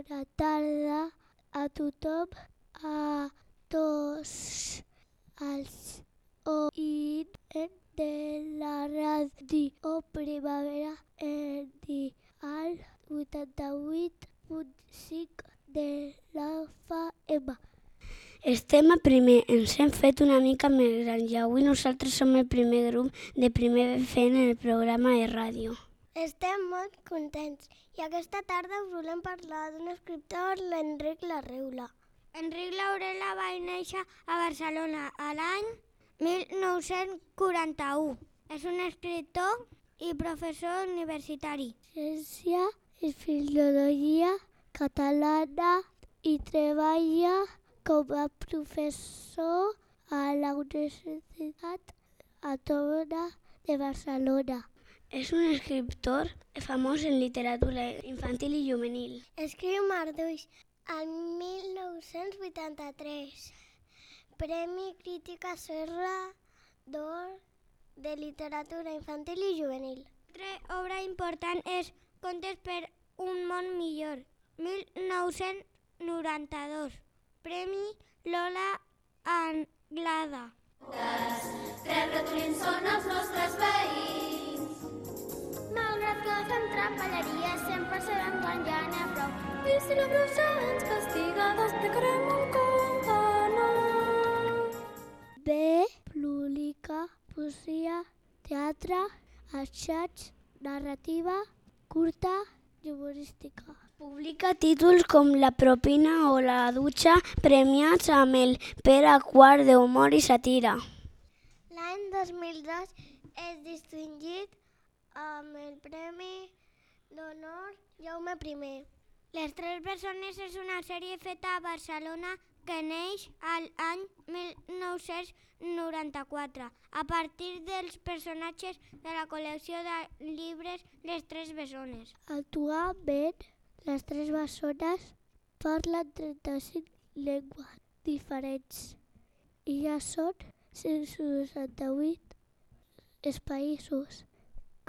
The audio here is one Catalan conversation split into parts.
Bona tarda a tothom, a tots els oients de la ràdio Primavera en dial 88.5 de la FM. Estem a primer, ens hem fet una mica més grans i avui nosaltres som el primer grup de primer fent el programa de ràdio. Estem molt contents i aquesta tarda us volem parlar d'un escriptor, l'Enric Larreula. Enric Laurela va néixer a Barcelona a l'any 1941. És un escriptor i professor universitari. Ciència i filologia catalana i treballa com a professor a la Universitat Autònoma de Barcelona. És un escriptor famós en literatura infantil i juvenil. Escriu Marduix el 1983. Premi Crítica Serra d'Or de Literatura Infantil i Juvenil. Altra obra important és Contes per un món millor, 1992. Premi Lola Anglada. Trapelleria, sempre sabem quan ja n'hi ha prou. I si la bruixa ens castiga, destacarem un conte nou. B. Publica poesia, teatre, assaig, narrativa, curta i humorística. Publica títols com La propina o La dutxa premiats amb el Pere Quart d'humor i satira. L'any 2002 és distingit amb el Premi Jaume I. Les tres persones és una sèrie feta a Barcelona que neix a l'any 1994 a partir dels personatges de la col·lecció de llibres Les Tres Bessones. Actualment, les tres bessones parlen 35 llengües diferents i ja són 168 els països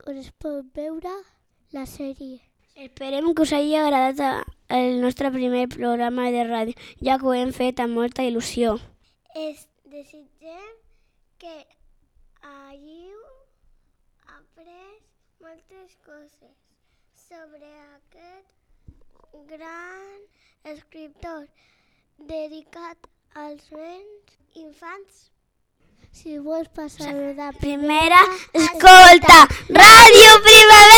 on es pot veure la sèrie. Esperem que us hagi agradat el nostre primer programa de ràdio, ja que ho hem fet amb molta il·lusió. Es desitgem que hàgiu après moltes coses sobre aquest gran escriptor dedicat als nens infants. Si vols passar la Primera, escolta, Ràdio Primavera!